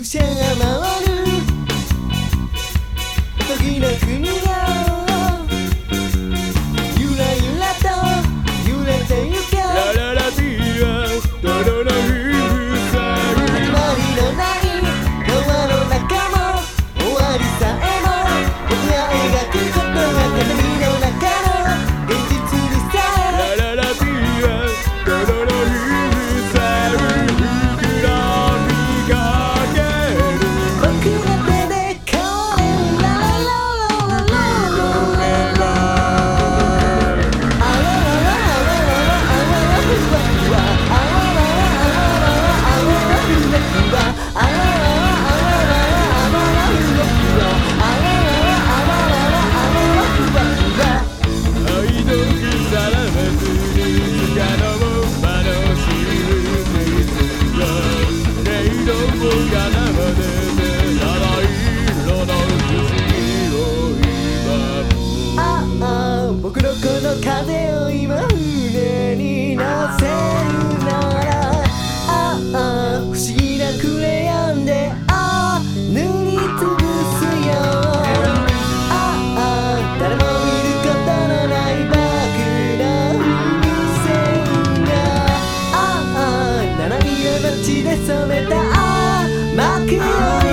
風船が回る。時の国風を今船に乗せるならああ不思議なクレヨンでああ塗りつぶすよああ誰も見ることのないバグな風船がああ並びの血で染めたああ真っ